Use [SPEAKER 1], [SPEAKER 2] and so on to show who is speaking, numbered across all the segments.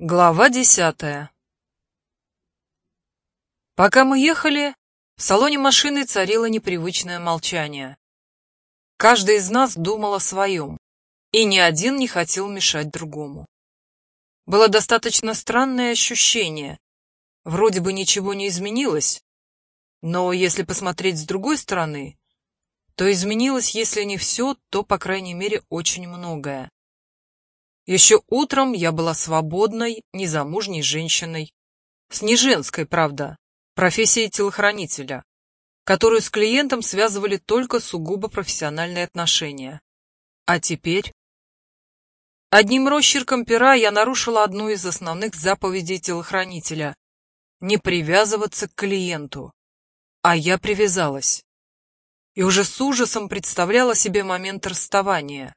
[SPEAKER 1] Глава десятая Пока мы ехали, в салоне машины царило непривычное молчание. Каждый из нас думал о своем, и ни один не хотел мешать другому. Было достаточно странное ощущение. Вроде бы ничего не изменилось, но если посмотреть с другой стороны, то изменилось, если не все, то, по крайней мере, очень многое. Еще утром я была свободной, незамужней женщиной. С неженской, правда, профессией телохранителя, которую с клиентом связывали только сугубо профессиональные отношения. А теперь... Одним росчерком пера я нарушила одну из основных заповедей телохранителя — не привязываться к клиенту. А я привязалась. И уже с ужасом представляла себе момент расставания.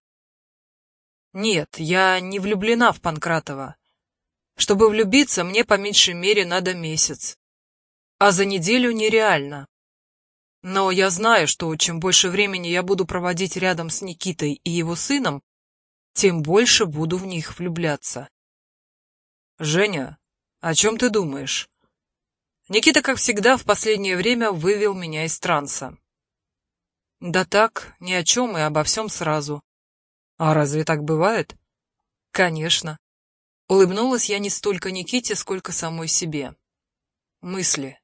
[SPEAKER 1] Нет, я не влюблена в Панкратова. Чтобы влюбиться, мне по меньшей мере надо месяц. А за неделю нереально. Но я знаю, что чем больше времени я буду проводить рядом с Никитой и его сыном, тем больше буду в них влюбляться. Женя, о чем ты думаешь? Никита, как всегда, в последнее время вывел меня из транса. Да так, ни о чем и обо всем сразу. А разве так бывает? Конечно. Улыбнулась я не столько Никите, сколько самой себе. Мысли.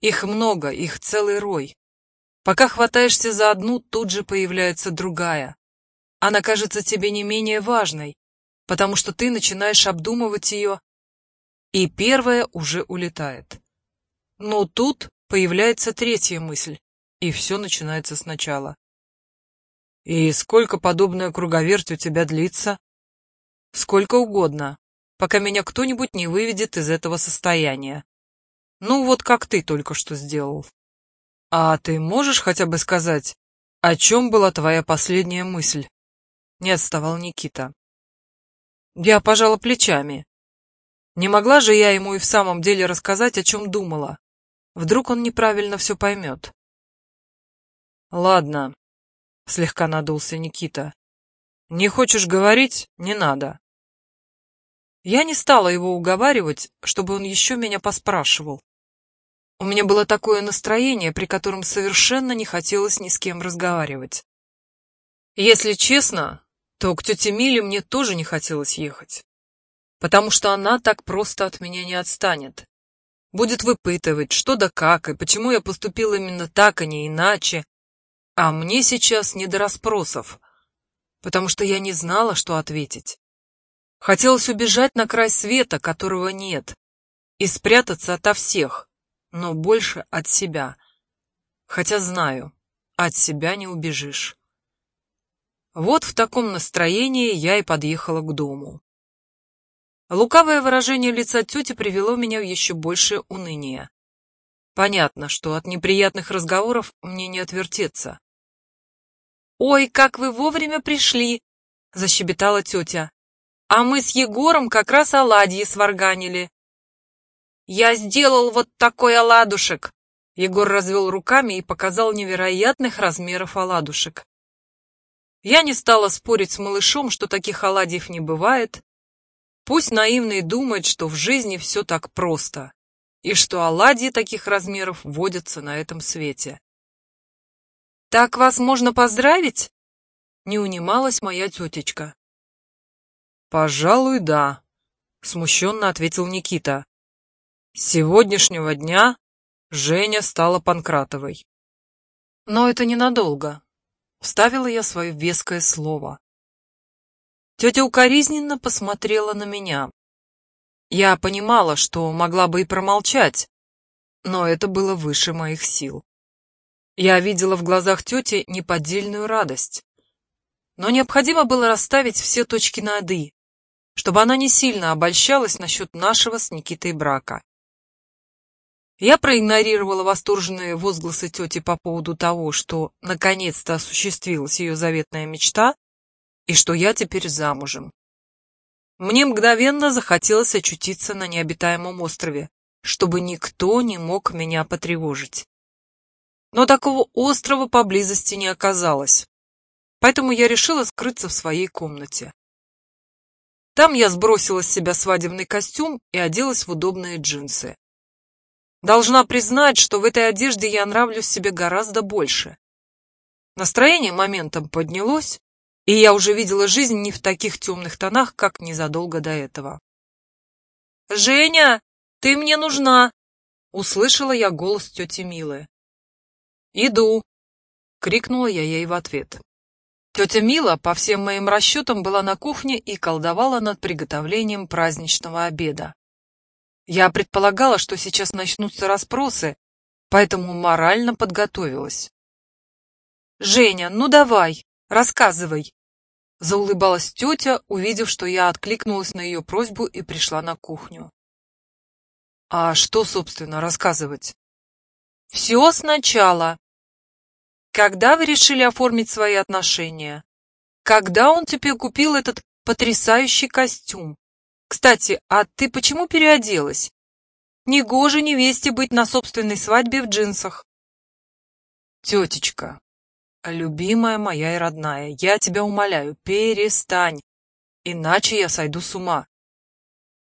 [SPEAKER 1] Их много, их целый рой. Пока хватаешься за одну, тут же появляется другая. Она кажется тебе не менее важной, потому что ты начинаешь обдумывать ее, и первая уже улетает. Но тут появляется третья мысль, и все начинается сначала. «И сколько подобная круговерть у тебя длится?» «Сколько угодно, пока меня кто-нибудь не выведет из этого состояния. Ну, вот как ты только что сделал. А ты можешь хотя бы сказать, о чем была твоя последняя мысль?» Не отставал Никита. Я пожала плечами. Не могла же я ему и в самом деле рассказать, о чем думала. Вдруг он неправильно все поймет. Ладно, слегка надулся Никита. Не хочешь говорить, не надо. Я не стала его уговаривать, чтобы он еще меня поспрашивал. У меня было такое настроение, при котором совершенно не хотелось ни с кем разговаривать. Если честно, то к тете Миле мне тоже не хотелось ехать, потому что она так просто от меня не отстанет. Будет выпытывать, что да как, и почему я поступил именно так, а не иначе, а мне сейчас не до расспросов, потому что я не знала, что ответить. Хотелось убежать на край света, которого нет, и спрятаться ото всех, но больше от себя. Хотя знаю, от себя не убежишь. Вот в таком настроении я и подъехала к дому. Лукавое выражение лица тети привело меня в еще большее уныние. Понятно, что от неприятных разговоров мне не отвертеться. «Ой, как вы вовремя пришли!» — защебетала тетя. «А мы с Егором как раз оладьи сварганили». «Я сделал вот такой оладушек!» Егор развел руками и показал невероятных размеров оладушек. Я не стала спорить с малышом, что таких оладьев не бывает. Пусть наивный думает, что в жизни все так просто, и что оладьи таких размеров водятся на этом свете. «Так вас можно поздравить?» Не унималась моя тетечка. «Пожалуй, да», — смущенно ответил Никита. «С сегодняшнего дня Женя стала Панкратовой». «Но это ненадолго», — вставила я свое веское слово. Тетя укоризненно посмотрела на меня. Я понимала, что могла бы и промолчать, но это было выше моих сил. Я видела в глазах тети неподдельную радость. Но необходимо было расставить все точки над «и», чтобы она не сильно обольщалась насчет нашего с Никитой брака. Я проигнорировала восторженные возгласы тети по поводу того, что наконец-то осуществилась ее заветная мечта и что я теперь замужем. Мне мгновенно захотелось очутиться на необитаемом острове, чтобы никто не мог меня потревожить но такого острова поблизости не оказалось, поэтому я решила скрыться в своей комнате. Там я сбросила с себя свадебный костюм и оделась в удобные джинсы. Должна признать, что в этой одежде я нравлюсь себе гораздо больше. Настроение моментом поднялось, и я уже видела жизнь не в таких темных тонах, как незадолго до этого. «Женя, ты мне нужна!» — услышала я голос тети Милы. «Иду!» — крикнула я ей в ответ. Тетя Мила, по всем моим расчетам, была на кухне и колдовала над приготовлением праздничного обеда. Я предполагала, что сейчас начнутся расспросы, поэтому морально подготовилась. «Женя, ну давай, рассказывай!» Заулыбалась тетя, увидев, что я откликнулась на ее просьбу и пришла на кухню. «А что, собственно, рассказывать?» «Все сначала. Когда вы решили оформить свои отношения? Когда он тебе купил этот потрясающий костюм? Кстати, а ты почему переоделась? Негоже невесте быть на собственной свадьбе в джинсах. Тетечка, любимая моя и родная, я тебя умоляю, перестань, иначе я сойду с ума.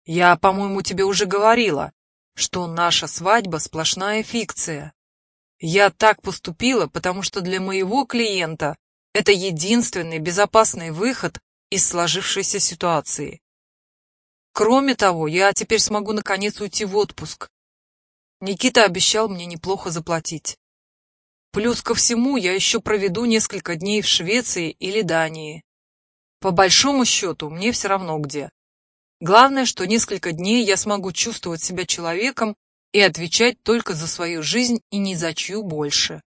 [SPEAKER 1] Я, по-моему, тебе уже говорила, что наша свадьба сплошная фикция. Я так поступила, потому что для моего клиента это единственный безопасный выход из сложившейся ситуации. Кроме того, я теперь смогу наконец уйти в отпуск. Никита обещал мне неплохо заплатить. Плюс ко всему, я еще проведу несколько дней в Швеции или Дании. По большому счету, мне все равно где. Главное, что несколько дней я смогу чувствовать себя человеком, и отвечать только за свою жизнь и ни за чью больше.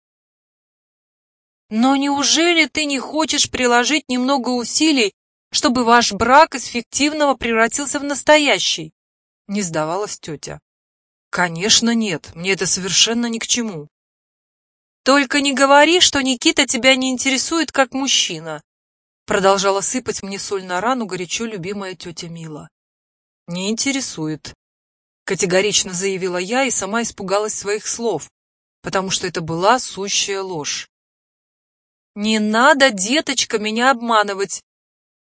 [SPEAKER 1] Но неужели ты не хочешь приложить немного усилий, чтобы ваш брак из фиктивного превратился в настоящий? Не сдавалась тетя. Конечно нет, мне это совершенно ни к чему. Только не говори, что Никита тебя не интересует как мужчина. Продолжала сыпать мне соль на рану горячо любимая тетя Мила. Не интересует, Категорично заявила я и сама испугалась своих слов, потому что это была сущая ложь. «Не надо, деточка, меня обманывать.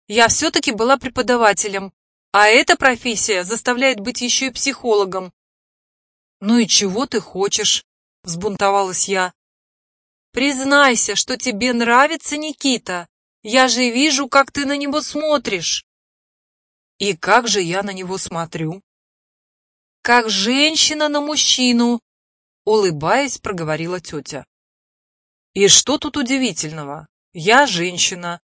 [SPEAKER 1] Я все-таки была преподавателем, а эта профессия заставляет быть еще и психологом». «Ну и чего ты хочешь?» — взбунтовалась я. «Признайся, что тебе нравится Никита. Я же вижу, как ты на него смотришь». «И как же я на него смотрю?» как женщина на мужчину, улыбаясь, проговорила тетя. И что тут удивительного? Я женщина,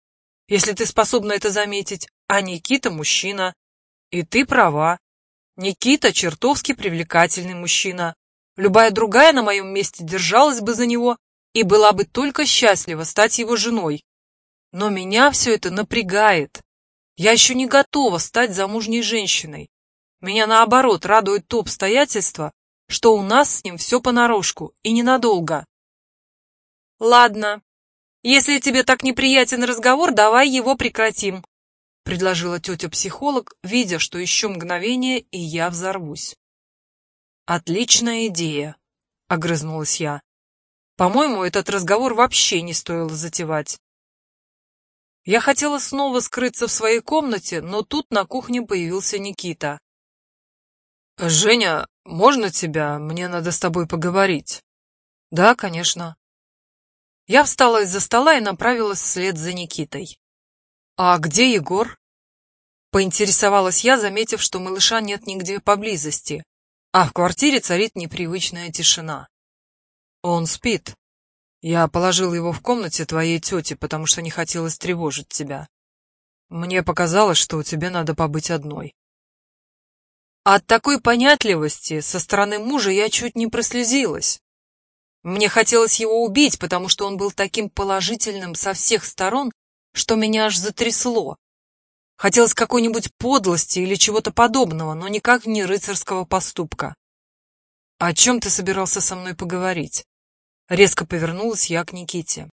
[SPEAKER 1] если ты способна это заметить, а Никита мужчина. И ты права. Никита чертовски привлекательный мужчина. Любая другая на моем месте держалась бы за него и была бы только счастлива стать его женой. Но меня все это напрягает. Я еще не готова стать замужней женщиной. Меня, наоборот, радует то обстоятельство, что у нас с ним все понарошку и ненадолго. Ладно, если тебе так неприятен разговор, давай его прекратим, предложила тетя-психолог, видя, что еще мгновение, и я взорвусь. Отличная идея, огрызнулась я. По-моему, этот разговор вообще не стоило затевать. Я хотела снова скрыться в своей комнате, но тут на кухне появился Никита. «Женя, можно тебя? Мне надо с тобой поговорить». «Да, конечно». Я встала из-за стола и направилась вслед за Никитой. «А где Егор?» Поинтересовалась я, заметив, что малыша нет нигде поблизости, а в квартире царит непривычная тишина. «Он спит. Я положил его в комнате твоей тети, потому что не хотелось тревожить тебя. Мне показалось, что тебе надо побыть одной». От такой понятливости со стороны мужа я чуть не прослезилась. Мне хотелось его убить, потому что он был таким положительным со всех сторон, что меня аж затрясло. Хотелось какой-нибудь подлости или чего-то подобного, но никак не рыцарского поступка. «О чем ты собирался со мной поговорить?» Резко повернулась я к Никите.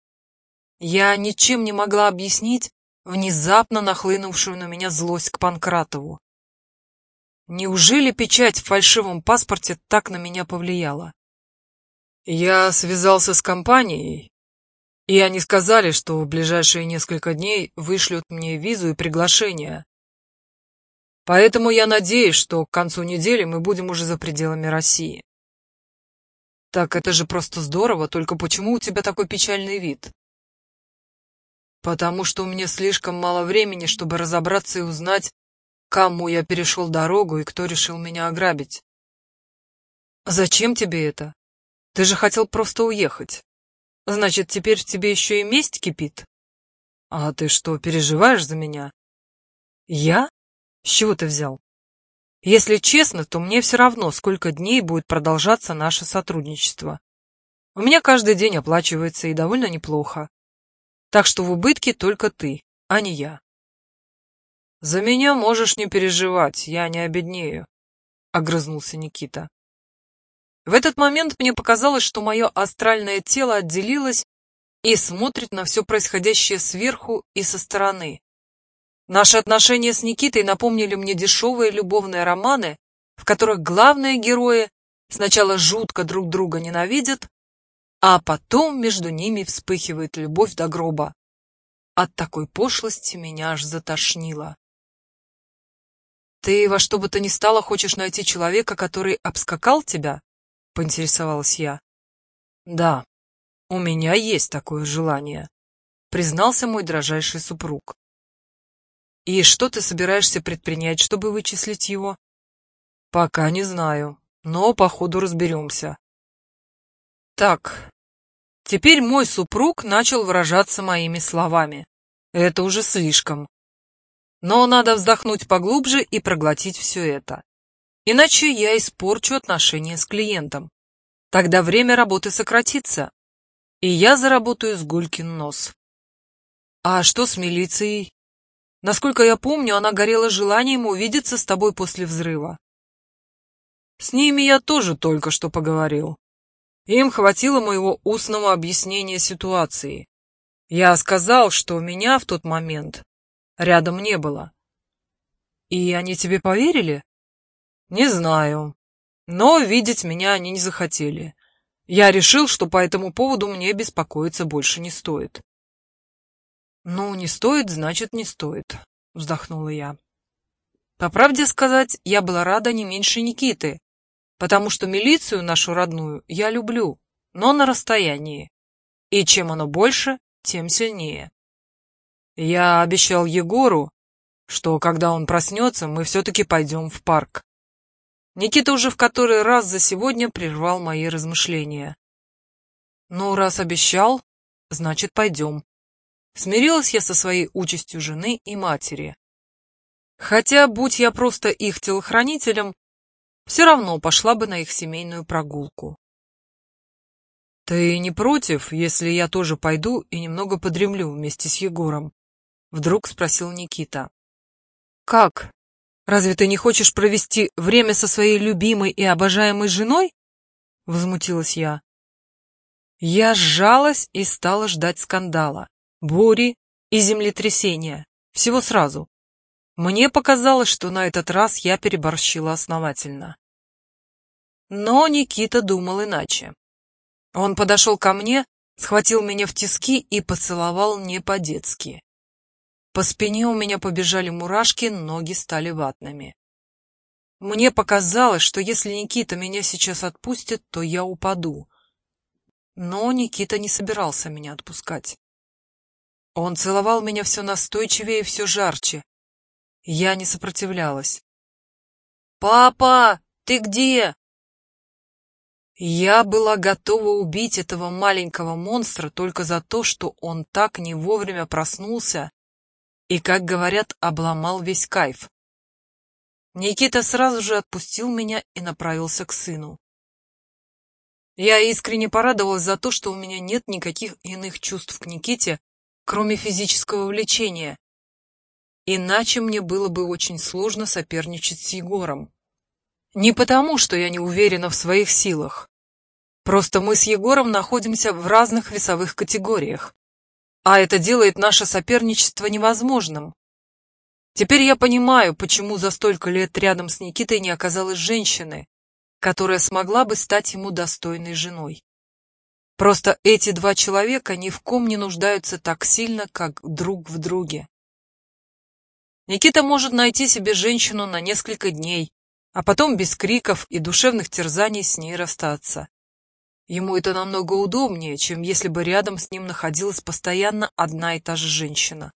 [SPEAKER 1] Я ничем не могла объяснить внезапно нахлынувшую на меня злость к Панкратову. Неужели печать в фальшивом паспорте так на меня повлияла? Я связался с компанией, и они сказали, что в ближайшие несколько дней вышлют мне визу и приглашение. Поэтому я надеюсь, что к концу недели мы будем уже за пределами России. Так это же просто здорово, только почему у тебя такой печальный вид? Потому что у меня слишком мало времени, чтобы разобраться и узнать, кому я перешел дорогу и кто решил меня ограбить. Зачем тебе это? Ты же хотел просто уехать. Значит, теперь в тебе еще и месть кипит? А ты что, переживаешь за меня? Я? С чего ты взял? Если честно, то мне все равно, сколько дней будет продолжаться наше сотрудничество. У меня каждый день оплачивается и довольно неплохо. Так что в убытке только ты, а не я. За меня можешь не переживать, я не обеднею, — огрызнулся Никита. В этот момент мне показалось, что мое астральное тело отделилось и смотрит на все происходящее сверху и со стороны. Наши отношения с Никитой напомнили мне дешевые любовные романы, в которых главные герои сначала жутко друг друга ненавидят, а потом между ними вспыхивает любовь до гроба. От такой пошлости меня аж затошнило. «Ты во что бы то ни стало хочешь найти человека, который обскакал тебя?» — поинтересовалась я. «Да, у меня есть такое желание», — признался мой дрожайший супруг. И что ты собираешься предпринять, чтобы вычислить его? Пока не знаю, но по ходу разберемся. Так, теперь мой супруг начал выражаться моими словами. Это уже слишком. Но надо вздохнуть поглубже и проглотить все это. Иначе я испорчу отношения с клиентом. Тогда время работы сократится, и я заработаю с Гулькин нос. А что с милицией? Насколько я помню, она горела желанием увидеться с тобой после взрыва. С ними я тоже только что поговорил. Им хватило моего устного объяснения ситуации. Я сказал, что меня в тот момент рядом не было. И они тебе поверили? Не знаю. Но видеть меня они не захотели. Я решил, что по этому поводу мне беспокоиться больше не стоит. «Ну, не стоит, значит, не стоит», — вздохнула я. По правде сказать, я была рада не меньше Никиты, потому что милицию нашу родную я люблю, но на расстоянии. И чем оно больше, тем сильнее. Я обещал Егору, что когда он проснется, мы все-таки пойдем в парк. Никита уже в который раз за сегодня прервал мои размышления. Ну, раз обещал, значит, пойдем. Смирилась я со своей участью жены и матери. Хотя, будь я просто их телохранителем, все равно пошла бы на их семейную прогулку. «Ты не против, если я тоже пойду и немного подремлю вместе с Егором?» Вдруг спросил Никита. «Как? Разве ты не хочешь провести время со своей любимой и обожаемой женой?» Возмутилась я. Я сжалась и стала ждать скандала бури и землетрясения. Всего сразу. Мне показалось, что на этот раз я переборщила основательно. Но Никита думал иначе. Он подошел ко мне, схватил меня в тиски и поцеловал не по-детски. По спине у меня побежали мурашки, ноги стали ватными. Мне показалось, что если Никита меня сейчас отпустит, то я упаду. Но Никита не собирался меня отпускать. Он целовал меня все настойчивее и все жарче. Я не сопротивлялась. «Папа, ты где?» Я была готова убить этого маленького монстра только за то, что он так не вовремя проснулся и, как говорят, обломал весь кайф. Никита сразу же отпустил меня и направился к сыну. Я искренне порадовалась за то, что у меня нет никаких иных чувств к Никите, кроме физического влечения. Иначе мне было бы очень сложно соперничать с Егором. Не потому, что я не уверена в своих силах. Просто мы с Егором находимся в разных весовых категориях. А это делает наше соперничество невозможным. Теперь я понимаю, почему за столько лет рядом с Никитой не оказалось женщины, которая смогла бы стать ему достойной женой. Просто эти два человека ни в ком не нуждаются так сильно, как друг в друге. Никита может найти себе женщину на несколько дней, а потом без криков и душевных терзаний с ней расстаться. Ему это намного удобнее, чем если бы рядом с ним находилась постоянно одна и та же женщина.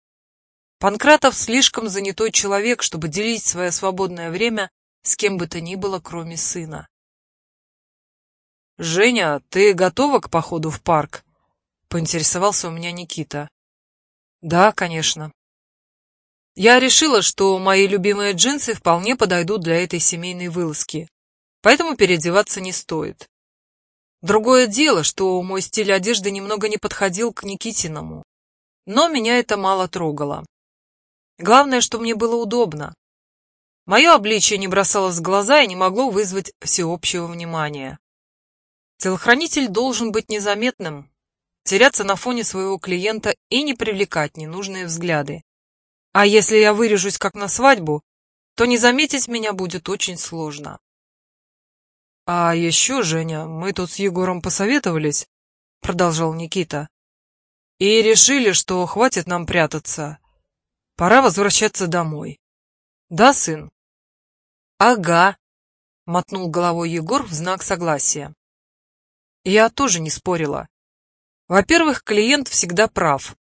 [SPEAKER 1] Панкратов слишком занятой человек, чтобы делить свое свободное время с кем бы то ни было, кроме сына. «Женя, ты готова к походу в парк?» — поинтересовался у меня Никита. «Да, конечно». Я решила, что мои любимые джинсы вполне подойдут для этой семейной вылазки, поэтому переодеваться не стоит. Другое дело, что мой стиль одежды немного не подходил к Никитиному. Но меня это мало трогало. Главное, что мне было удобно. Мое обличие не бросалось в глаза и не могло вызвать всеобщего внимания. Телохранитель должен быть незаметным, теряться на фоне своего клиента и не привлекать ненужные взгляды. А если я вырежусь как на свадьбу, то не заметить меня будет очень сложно. «А еще, Женя, мы тут с Егором посоветовались», — продолжал Никита, «и решили, что хватит нам прятаться. Пора возвращаться домой. Да, сын?» «Ага», — мотнул головой Егор в знак согласия. Я тоже не спорила. Во-первых, клиент всегда прав,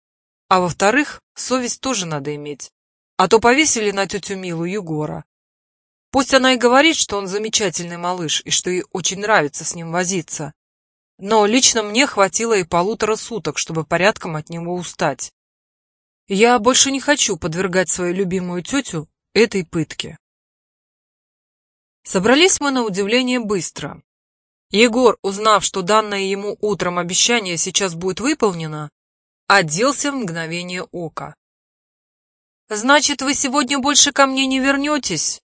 [SPEAKER 1] а во-вторых, совесть тоже надо иметь. А то повесили на тетю Милу Егора. Пусть она и говорит, что он замечательный малыш и что ей очень нравится с ним возиться. Но лично мне хватило и полутора суток, чтобы порядком от него устать. Я больше не хочу подвергать свою любимую тетю этой пытке. Собрались мы на удивление быстро. Егор, узнав, что данное ему утром обещание сейчас будет выполнено, оделся в мгновение ока. «Значит, вы сегодня больше ко мне не вернетесь?»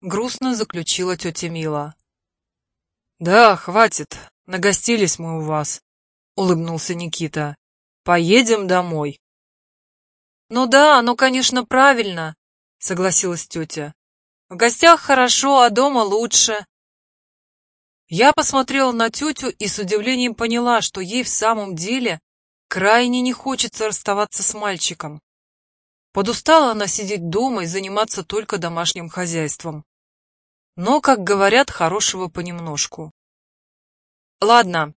[SPEAKER 1] Грустно заключила тетя Мила. «Да, хватит, нагостились мы у вас», — улыбнулся Никита. «Поедем домой». «Ну да, оно, конечно, правильно», — согласилась тетя. «В гостях хорошо, а дома лучше». Я посмотрела на тетю и с удивлением поняла, что ей в самом деле крайне не хочется расставаться с мальчиком. Подустала она сидеть дома и заниматься только домашним хозяйством. Но, как говорят, хорошего понемножку. Ладно,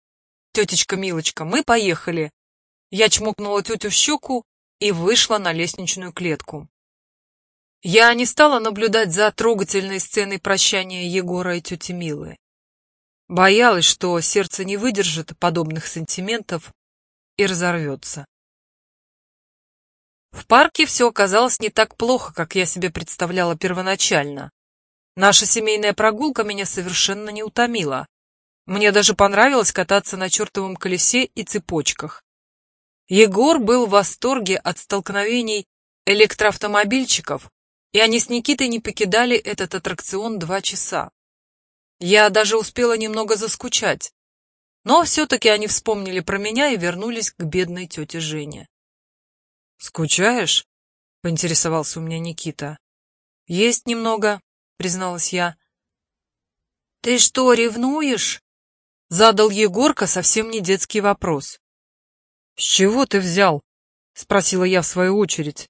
[SPEAKER 1] тетечка Милочка, мы поехали. Я чмокнула тетю в щеку и вышла на лестничную клетку. Я не стала наблюдать за трогательной сценой прощания Егора и тети Милы. Боялась, что сердце не выдержит подобных сантиментов и разорвется. В парке все оказалось не так плохо, как я себе представляла первоначально. Наша семейная прогулка меня совершенно не утомила. Мне даже понравилось кататься на чертовом колесе и цепочках. Егор был в восторге от столкновений электроавтомобильчиков, и они с Никитой не покидали этот аттракцион два часа. Я даже успела немного заскучать, но все-таки они вспомнили про меня и вернулись к бедной тете Жене. «Скучаешь?» — поинтересовался у меня Никита. «Есть немного», — призналась я. «Ты что, ревнуешь?» — задал Егорка совсем не детский вопрос. «С чего ты взял?» — спросила я в свою очередь.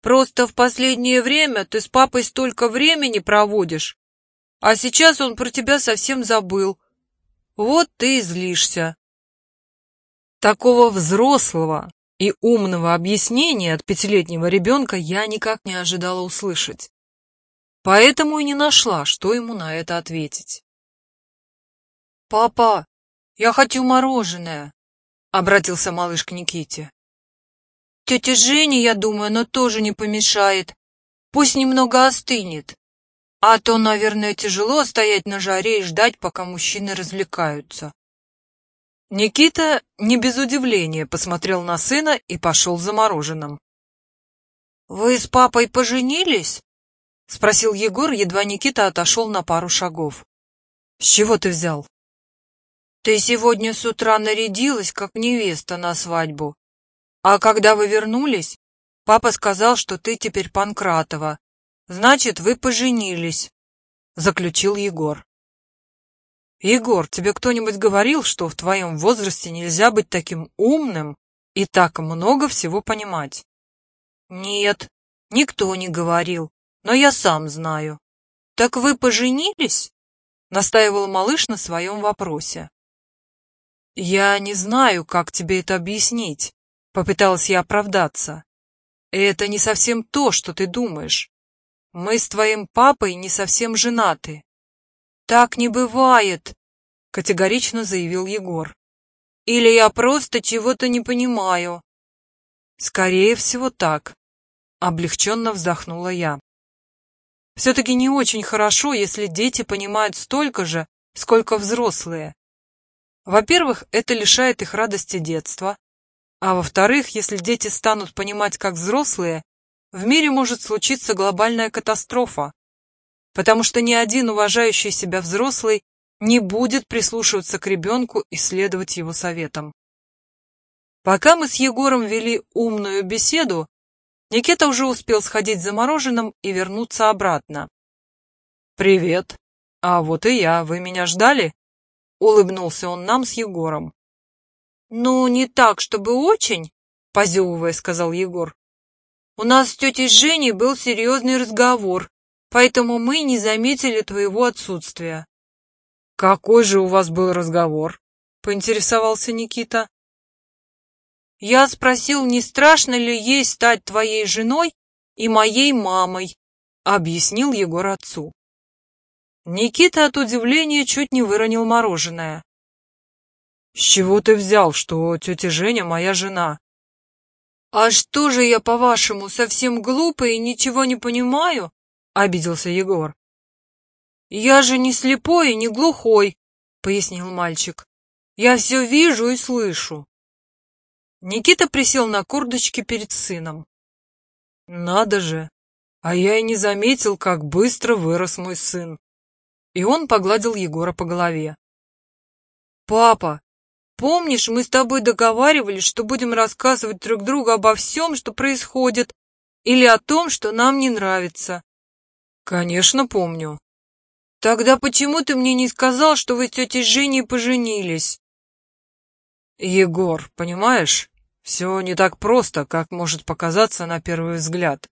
[SPEAKER 1] «Просто в последнее время ты с папой столько времени проводишь, а сейчас он про тебя совсем забыл. Вот ты и злишься». Такого взрослого, и умного объяснения от пятилетнего ребенка я никак не ожидала услышать. Поэтому и не нашла, что ему на это ответить. «Папа, я хочу мороженое», — обратился малыш к Никите. «Тетя Женя, я думаю, но тоже не помешает. Пусть немного остынет. А то, наверное, тяжело стоять на жаре и ждать, пока мужчины развлекаются». Никита не без удивления посмотрел на сына и пошел за мороженым. «Вы с папой поженились?» — спросил Егор, едва Никита отошел на пару шагов. «С чего ты взял?» «Ты сегодня с утра нарядилась, как невеста на свадьбу. А когда вы вернулись, папа сказал, что ты теперь Панкратова. Значит, вы поженились», — заключил Егор. «Егор, тебе кто-нибудь говорил, что в твоем возрасте нельзя быть таким умным и так много всего понимать?» «Нет», Никто не говорил, но я сам знаю. Так вы поженились? Настаивал малыш на своем вопросе. Я не знаю, как тебе это объяснить, попыталась я оправдаться. Это не совсем то, что ты думаешь. Мы с твоим папой не совсем женаты. Так не бывает, категорично заявил Егор. Или я просто чего-то не понимаю. Скорее всего так, облегченно вздохнула я. Все-таки не очень хорошо, если дети понимают столько же, сколько взрослые. Во-первых, это лишает их радости детства, а во-вторых, если дети станут понимать как взрослые, в мире может случиться глобальная катастрофа, потому что ни один уважающий себя взрослый не будет прислушиваться к ребенку и следовать его советам. Пока мы с Егором вели умную беседу, Никита уже успел сходить за мороженым и вернуться обратно. «Привет. А вот и я. Вы меня ждали?» Улыбнулся он нам с Егором. «Ну, не так, чтобы очень», — позевывая, сказал Егор. «У нас с тетей Женей был серьезный разговор, поэтому мы не заметили твоего отсутствия». «Какой же у вас был разговор?» — поинтересовался Никита. «Я спросил, не страшно ли ей стать твоей женой и моей мамой», — объяснил Егор отцу. Никита от удивления чуть не выронил мороженое. «С чего ты взял, что тетя Женя моя жена?» «А что же я, по-вашему, совсем глупый и ничего не понимаю?» — обиделся Егор. «Я же не слепой и не глухой», — пояснил мальчик. «Я все вижу и слышу». Никита присел на курдочке перед сыном. «Надо же! А я и не заметил, как быстро вырос мой сын». И он погладил Егора по голове. «Папа, Помнишь, мы с тобой договаривались, что будем рассказывать друг другу обо всем, что происходит, или о том, что нам не нравится? Конечно, помню. Тогда почему ты мне не сказал, что вы с тетей Женей поженились? Егор, понимаешь, все не так просто, как может показаться на первый взгляд.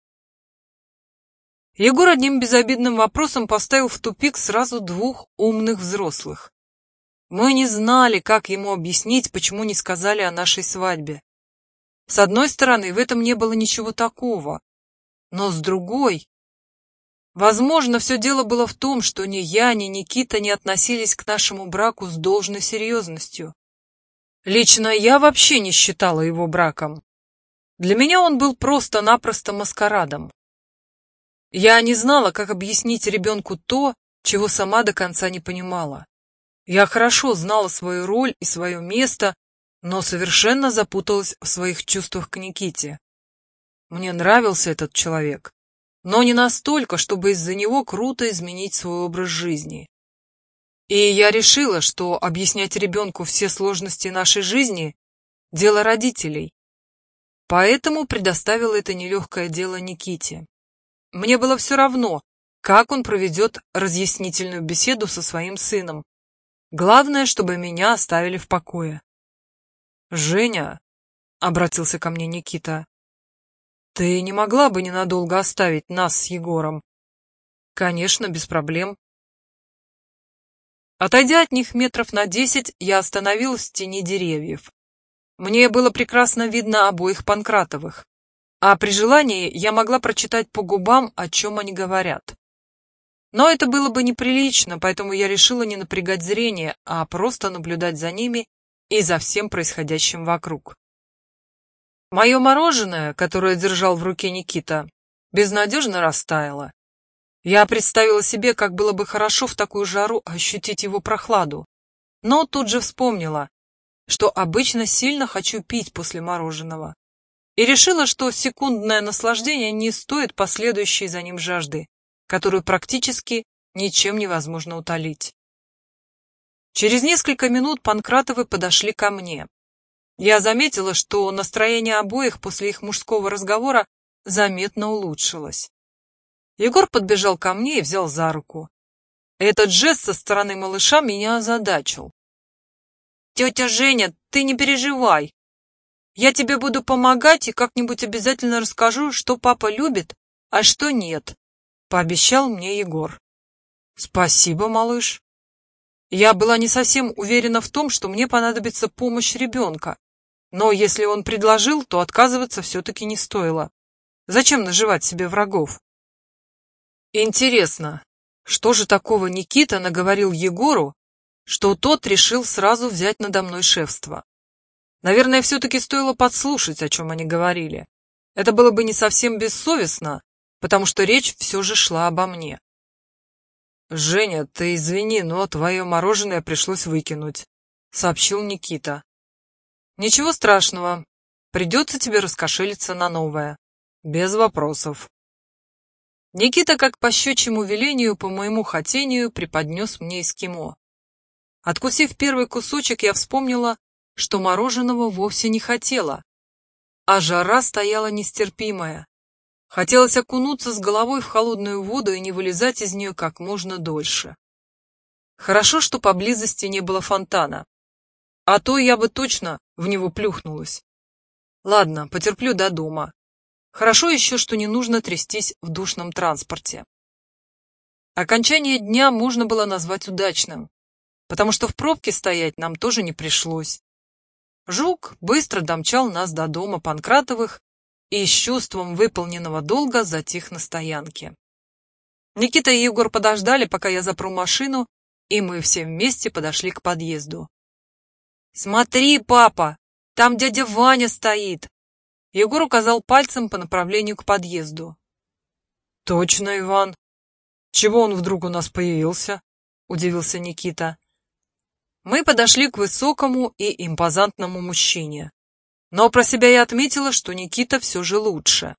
[SPEAKER 1] Егор одним безобидным вопросом поставил в тупик сразу двух умных взрослых. Мы не знали, как ему объяснить, почему не сказали о нашей свадьбе. С одной стороны, в этом не было ничего такого, но с другой... Возможно, все дело было в том, что ни я, ни Никита не относились к нашему браку с должной серьезностью. Лично я вообще не считала его браком. Для меня он был просто-напросто маскарадом. Я не знала, как объяснить ребенку то, чего сама до конца не понимала. Я хорошо знала свою роль и свое место, но совершенно запуталась в своих чувствах к Никите. Мне нравился этот человек, но не настолько, чтобы из-за него круто изменить свой образ жизни. И я решила, что объяснять ребенку все сложности нашей жизни – дело родителей. Поэтому предоставила это нелегкое дело Никите. Мне было все равно, как он проведет разъяснительную беседу со своим сыном, Главное, чтобы меня оставили в покое. «Женя», — обратился ко мне Никита, — «ты не могла бы ненадолго оставить нас с Егором?» «Конечно, без проблем». Отойдя от них метров на десять, я остановилась в тени деревьев. Мне было прекрасно видно обоих Панкратовых, а при желании я могла прочитать по губам, о чем они говорят. Но это было бы неприлично, поэтому я решила не напрягать зрение, а просто наблюдать за ними и за всем происходящим вокруг. Мое мороженое, которое держал в руке Никита, безнадежно растаяло. Я представила себе, как было бы хорошо в такую жару ощутить его прохладу, но тут же вспомнила, что обычно сильно хочу пить после мороженого, и решила, что секундное наслаждение не стоит последующей за ним жажды которую практически ничем невозможно утолить. Через несколько минут Панкратовы подошли ко мне. Я заметила, что настроение обоих после их мужского разговора заметно улучшилось. Егор подбежал ко мне и взял за руку. Этот жест со стороны малыша меня озадачил. «Тетя Женя, ты не переживай. Я тебе буду помогать и как-нибудь обязательно расскажу, что папа любит, а что нет, пообещал мне Егор. Спасибо, малыш. Я была не совсем уверена в том, что мне понадобится помощь ребенка, но если он предложил, то отказываться все-таки не стоило. Зачем наживать себе врагов? Интересно, что же такого Никита наговорил Егору, что тот решил сразу взять надо мной шефство? Наверное, все-таки стоило подслушать, о чем они говорили. Это было бы не совсем бессовестно, потому что речь все же шла обо мне. «Женя, ты извини, но твое мороженое пришлось выкинуть», — сообщил Никита. «Ничего страшного. Придется тебе раскошелиться на новое. Без вопросов». Никита, как по щечьему велению, по моему хотению, преподнес мне эскимо. Откусив первый кусочек, я вспомнила, что мороженого вовсе не хотела, а жара стояла нестерпимая. Хотелось окунуться с головой в холодную воду и не вылезать из нее как можно дольше. Хорошо, что поблизости не было фонтана. А то я бы точно в него плюхнулась. Ладно, потерплю до дома. Хорошо еще, что не нужно трястись в душном транспорте. Окончание дня можно было назвать удачным, потому что в пробке стоять нам тоже не пришлось. Жук быстро домчал нас до дома Панкратовых и с чувством выполненного долга затих на стоянке. Никита и Егор подождали, пока я запру машину, и мы все вместе подошли к подъезду. «Смотри, папа, там дядя Ваня стоит!» Егор указал пальцем по направлению к подъезду. «Точно, Иван. Чего он вдруг у нас появился?» — удивился Никита. Мы подошли к высокому и импозантному мужчине. Но про себя я отметила, что Никита все же лучше.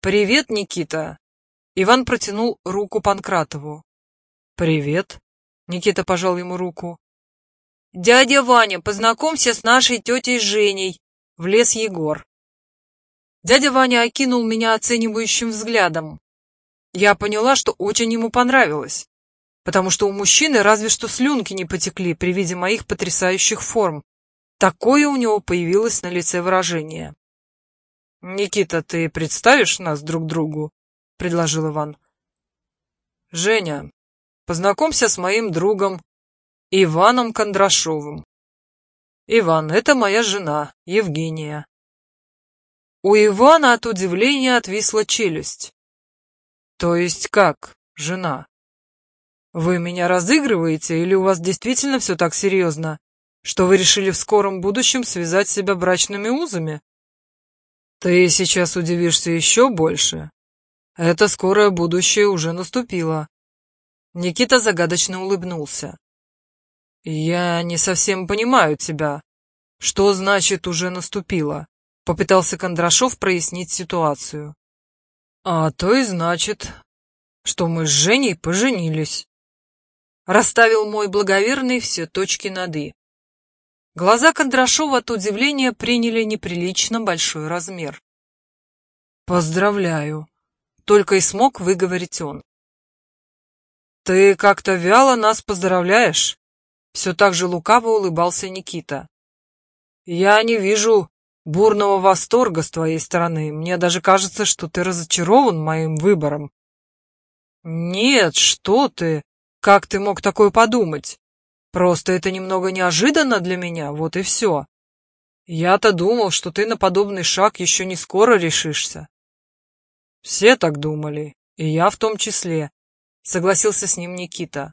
[SPEAKER 1] «Привет, Никита!» Иван протянул руку Панкратову. «Привет!» Никита пожал ему руку. «Дядя Ваня, познакомься с нашей тетей Женей!» Влез Егор. Дядя Ваня окинул меня оценивающим взглядом. Я поняла, что очень ему понравилось потому что у мужчины разве что слюнки не потекли при виде моих потрясающих форм. Такое у него появилось на лице выражение. «Никита, ты представишь нас друг другу?» — предложил Иван. «Женя, познакомься с моим другом Иваном Кондрашовым. Иван, это моя жена, Евгения». У Ивана от удивления отвисла челюсть. «То есть как, жена?» «Вы меня разыгрываете, или у вас действительно все так серьезно, что вы решили в скором будущем связать себя брачными узами?» «Ты сейчас удивишься еще больше. Это скорое будущее уже наступило». Никита загадочно улыбнулся. «Я не совсем понимаю тебя. Что значит «уже наступило»?» Попытался Кондрашов прояснить ситуацию. «А то и значит, что мы с Женей поженились» расставил мой благоверный все точки над «и». Глаза Кондрашова от удивления приняли неприлично большой размер. «Поздравляю!» — только и смог выговорить он. «Ты как-то вяло нас поздравляешь?» Все так же лукаво улыбался Никита. «Я не вижу бурного восторга с твоей стороны. Мне даже кажется, что ты разочарован моим выбором». «Нет, что ты!» Как ты мог такое подумать? Просто это немного неожиданно для меня, вот и все. Я-то думал, что ты на подобный шаг еще не скоро решишься. Все так думали, и я в том числе, согласился с ним Никита.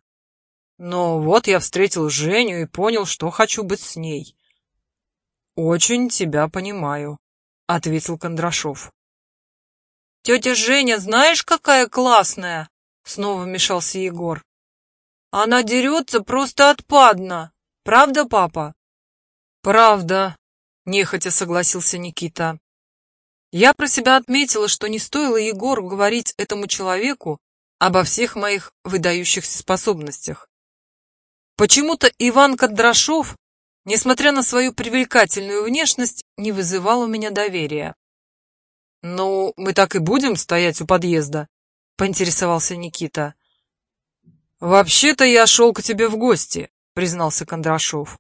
[SPEAKER 1] Но вот я встретил Женю и понял, что хочу быть с ней. Очень тебя понимаю, ответил Кондрашов. Тетя Женя, знаешь, какая классная? Снова вмешался Егор. Она дерется просто отпадно. Правда, папа? Правда, нехотя согласился Никита. Я про себя отметила, что не стоило Егору говорить этому человеку обо всех моих выдающихся способностях. Почему-то Иван Кондрашов, несмотря на свою привлекательную внешность, не вызывал у меня доверия. «Ну, мы так и будем стоять у подъезда?» — поинтересовался Никита. «Вообще-то я шел к тебе в гости», — признался Кондрашов.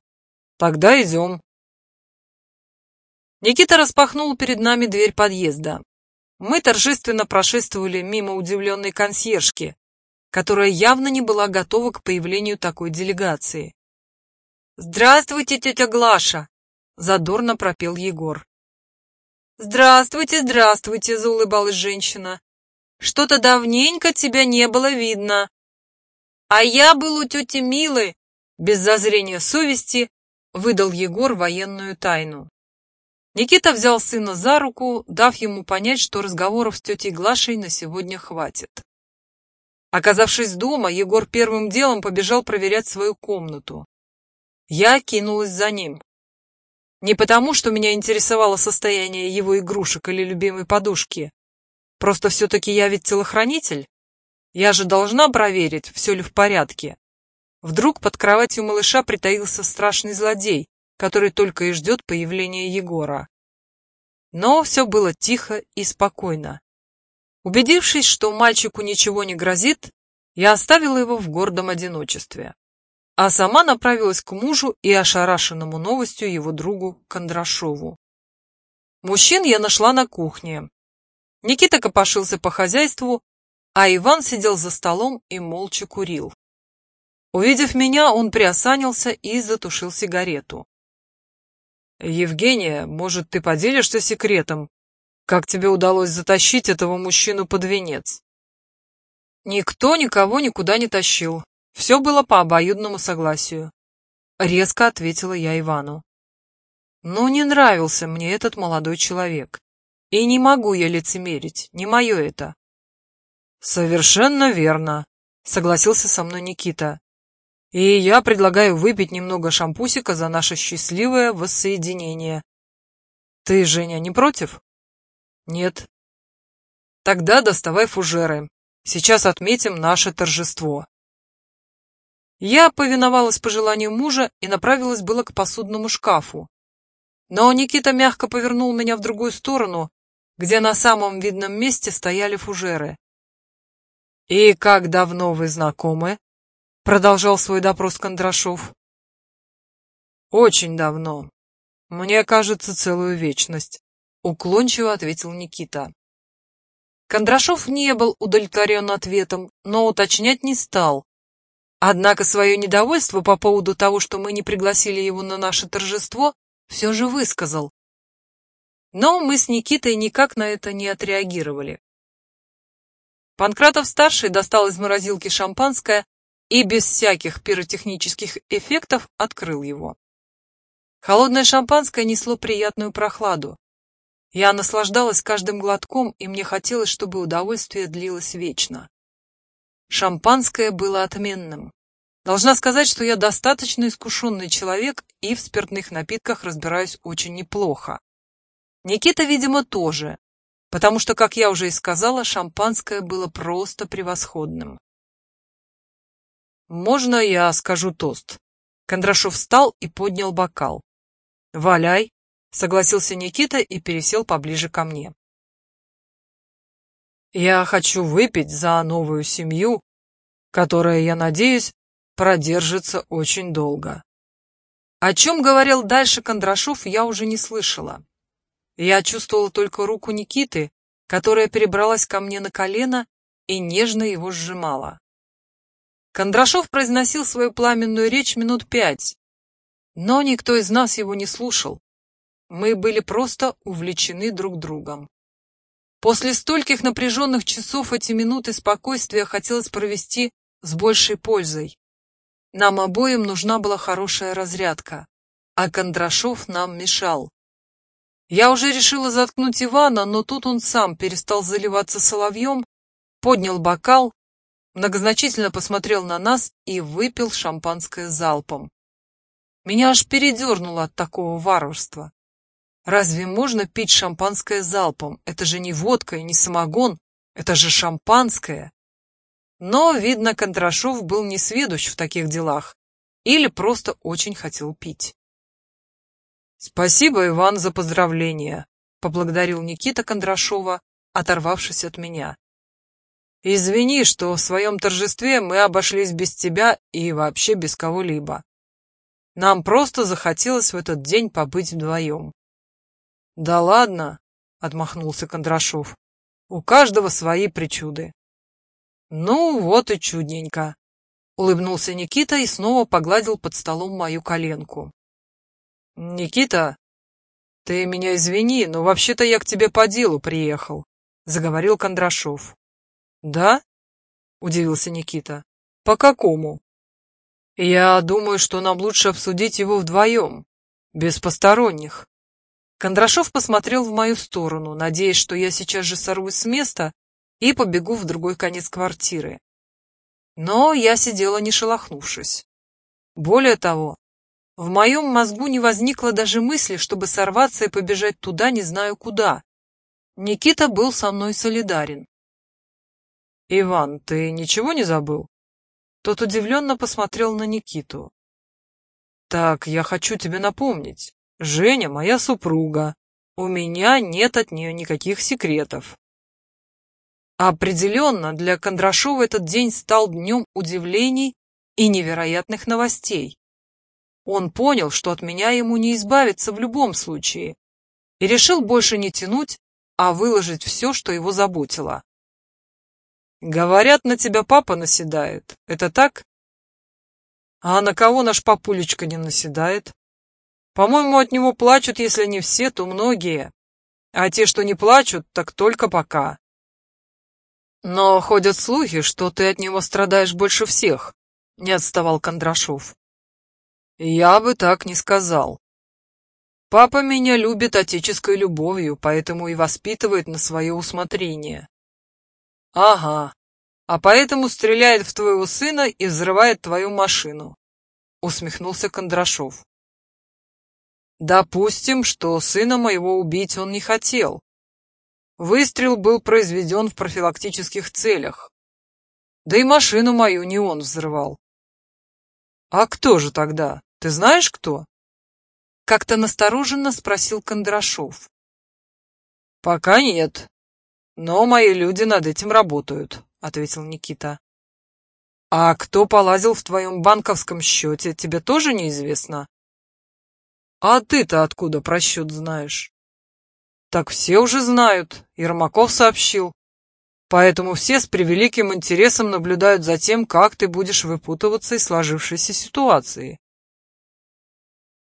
[SPEAKER 1] «Тогда идем». Никита распахнул перед нами дверь подъезда. мы торжественно прошествовали мимо удивленной консьержки, которая явно не была готова к появлению такой делегации. «Здравствуйте, тетя Глаша!» — задорно пропел Егор. «Здравствуйте, здравствуйте!» — заулыбалась женщина. «Что-то давненько тебя не было видно». «А я был у тети Милы!» — без зазрения совести выдал Егор военную тайну. Никита взял сына за руку, дав ему понять, что разговоров с тетей Глашей на сегодня хватит. Оказавшись дома, Егор первым делом побежал проверять свою комнату. Я кинулась за ним. Не потому, что меня интересовало состояние его игрушек или любимой подушки. Просто все-таки я ведь телохранитель. Я же должна проверить, все ли в порядке. Вдруг под кроватью малыша притаился страшный злодей, который только и ждет появления Егора. Но все было тихо и спокойно. Убедившись, что мальчику ничего не грозит, я оставила его в гордом одиночестве, а сама направилась к мужу и ошарашенному новостью его другу Кондрашову. Мужчин я нашла на кухне. Никита копошился по хозяйству, а Иван сидел за столом и молча курил. Увидев меня, он приосанился и затушил сигарету. «Евгения, может, ты поделишься секретом? Как тебе удалось затащить этого мужчину под венец?» «Никто никого никуда не тащил. Все было по обоюдному согласию», — резко ответила я Ивану. «Но не нравился мне этот молодой человек. И не могу я лицемерить, не мое это». «Совершенно верно», — согласился со мной Никита. И я предлагаю выпить немного шампусика за наше счастливое воссоединение. Ты, Женя, не против? Нет. Тогда доставай фужеры. Сейчас отметим наше торжество. Я повиновалась пожеланию мужа и направилась было к посудному шкафу. Но Никита мягко повернул меня в другую сторону, где на самом видном месте стояли фужеры. «И как давно вы знакомы?» Продолжал свой допрос Кондрашов. Очень давно. Мне кажется, целую вечность. Уклончиво ответил Никита. Кондрашов не был удовлетворен ответом, но уточнять не стал. Однако свое недовольство по поводу того, что мы не пригласили его на наше торжество, все же высказал. Но мы с Никитой никак на это не отреагировали. Панкратов-старший достал из морозилки шампанское и без всяких пиротехнических эффектов открыл его. Холодное шампанское несло приятную прохладу. Я наслаждалась каждым глотком, и мне хотелось, чтобы удовольствие длилось вечно. Шампанское было отменным. Должна сказать, что я достаточно искушенный человек и в спиртных напитках разбираюсь очень неплохо. Никита, видимо, тоже, потому что, как я уже и сказала, шампанское было просто превосходным. «Можно я скажу тост?» Кондрашов встал и поднял бокал. «Валяй», — согласился Никита и пересел поближе ко мне. «Я хочу выпить за новую семью, которая, я надеюсь, продержится очень долго». О чем говорил дальше Кондрашов, я уже не слышала. Я чувствовала только руку Никиты, которая перебралась ко мне на колено и нежно его сжимала. Кондрашов произносил свою пламенную речь минут пять, но никто из нас его не слушал. Мы были просто увлечены друг другом. После стольких напряженных часов эти минуты спокойствия хотелось провести с большей пользой. Нам обоим нужна была хорошая разрядка, а Кондрашов нам мешал. Я уже решила заткнуть Ивана, но тут он сам перестал заливаться соловьем, поднял бокал многозначительно посмотрел на нас и выпил шампанское залпом. Меня аж передернуло от такого варварства. Разве можно пить шампанское залпом? Это же не водка и не самогон, это же шампанское. Но, видно, Кондрашов был несведущ в таких делах или просто очень хотел пить. «Спасибо, Иван, за поздравление», — поблагодарил Никита Кондрашова, оторвавшись от меня. Извини, что в своем торжестве мы обошлись без тебя и вообще без кого-либо. Нам просто захотелось в этот день побыть вдвоем. Да ладно, отмахнулся Кондрашов. У каждого свои причуды. Ну, вот и чудненько. Улыбнулся Никита и снова погладил под столом мою коленку. Никита, ты меня извини, но вообще-то я к тебе по делу приехал, заговорил Кондрашов. Да? Удивился Никита. По какому? Я думаю, что нам лучше обсудить его вдвоем, без посторонних. Кондрашов посмотрел в мою сторону, надеясь, что я сейчас же сорвусь с места и побегу в другой конец квартиры. Но я сидела не шелохнувшись. Более того, в моем мозгу не возникло даже мысли, чтобы сорваться и побежать туда, не знаю куда. Никита был со мной солидарен. «Иван, ты ничего не забыл?» Тот удивленно посмотрел на Никиту. «Так, я хочу тебе напомнить. Женя моя супруга. У меня нет от нее никаких секретов. Определенно, для Кондрашова этот день стал днем удивлений и невероятных новостей. Он понял, что от меня ему не избавиться в любом случае, и решил больше не тянуть, а выложить все, что его заботило. «Говорят, на тебя папа наседает. Это так?» «А на кого наш папулечка не наседает?» По-моему, от него плачут, если не все, то многие. А те, что не плачут, так только пока. Но ходят слухи, что ты от него страдаешь больше всех, не отставал Кондрашов. Я бы так не сказал. Папа меня любит отеческой любовью, поэтому и воспитывает на свое усмотрение. Ага, а поэтому стреляет в твоего сына и взрывает твою машину, усмехнулся Кондрашов. Допустим, что сына моего убить он не хотел. Выстрел был произведен в профилактических целях. Да и машину мою не он взрывал. А кто же тогда? Ты знаешь, кто? Как-то настороженно спросил Кондрашов. Пока нет. Но мои люди над этим работают, ответил Никита. А кто полазил в твоем банковском счете, тебе тоже неизвестно? А ты-то откуда про счет знаешь? Так все уже знают, Ермаков сообщил. Поэтому все с превеликим интересом наблюдают за тем, как ты будешь выпутываться из сложившейся ситуации.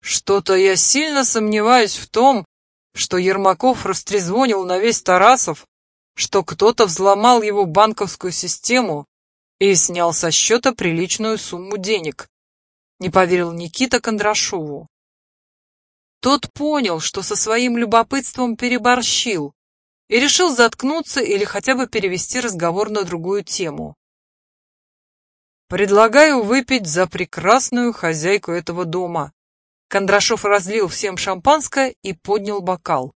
[SPEAKER 1] Что-то я сильно сомневаюсь в том, что Ермаков растрезвонил на весь Тарасов, что кто-то взломал его банковскую систему и снял со счета приличную сумму денег. Не поверил Никита Кондрашову. Тот понял, что со своим любопытством переборщил, и решил заткнуться или хотя бы перевести разговор на другую тему. «Предлагаю выпить за прекрасную хозяйку этого дома». Кондрашов разлил всем шампанское и поднял бокал.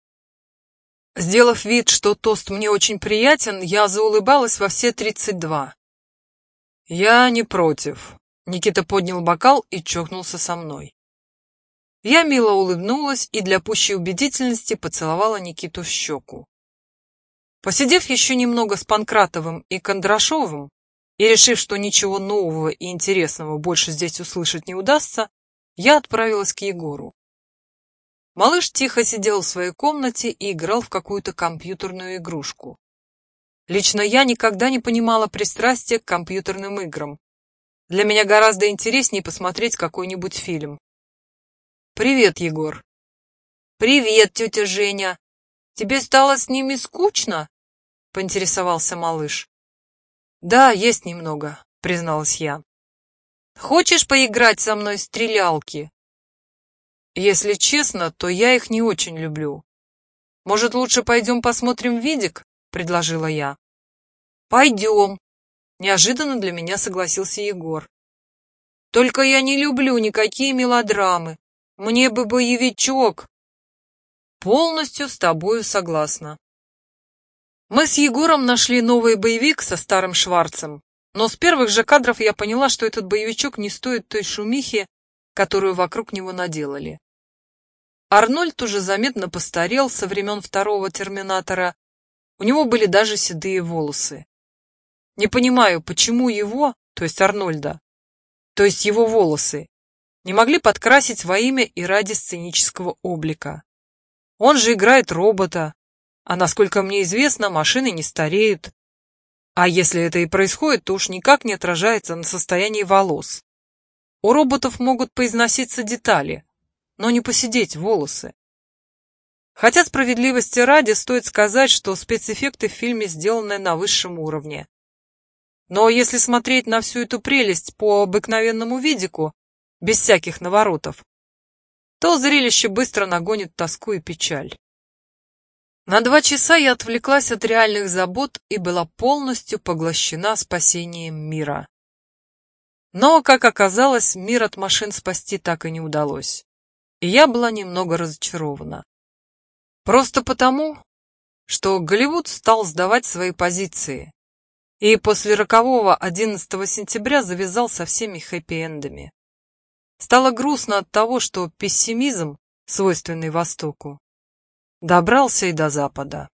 [SPEAKER 1] Сделав вид, что тост мне очень приятен, я заулыбалась во все тридцать два. «Я не против». Никита поднял бокал и чокнулся со мной. Я мило улыбнулась и для пущей убедительности поцеловала Никиту в щеку. Посидев еще немного с Панкратовым и Кондрашовым, и решив, что ничего нового и интересного больше здесь услышать не удастся, я отправилась к Егору. Малыш тихо сидел в своей комнате и играл в какую-то компьютерную игрушку. Лично я никогда не понимала пристрастия к компьютерным играм. Для меня гораздо интереснее посмотреть какой-нибудь фильм. «Привет, Егор». «Привет, тетя Женя. Тебе стало с ними скучно?» — поинтересовался малыш. «Да, есть немного», — призналась я. «Хочешь поиграть со мной в стрелялки?» «Если честно, то я их не очень люблю. Может, лучше пойдем посмотрим видик?» — предложила я. «Пойдем», — неожиданно для меня согласился Егор. «Только я не люблю никакие мелодрамы. Мне бы боевичок. Полностью с тобою согласна. Мы с Егором нашли новый боевик со старым Шварцем, но с первых же кадров я поняла, что этот боевичок не стоит той шумихи, которую вокруг него наделали. Арнольд уже заметно постарел со времен второго «Терминатора», у него были даже седые волосы. Не понимаю, почему его, то есть Арнольда, то есть его волосы, не могли подкрасить во имя и ради сценического облика. Он же играет робота, А насколько мне известно, машины не стареют. А если это и происходит, то уж никак не отражается на состоянии волос. У роботов могут поизноситься детали, но не посидеть волосы. Хотя справедливости ради стоит сказать, что спецэффекты в фильме сделаны на высшем уровне. Но если смотреть на всю эту прелесть по обыкновенному видику, без всяких наворотов, то зрелище быстро нагонит тоску и печаль. На два часа я отвлеклась от реальных забот и была полностью поглощена спасением мира. Но, как оказалось, мир от машин спасти так и не удалось. И я была немного разочарована. Просто потому, что Голливуд стал сдавать свои позиции. И после рокового 11 сентября завязал со всеми хэппи-эндами. Стало грустно от того, что пессимизм, свойственный Востоку, добрался и до Запада.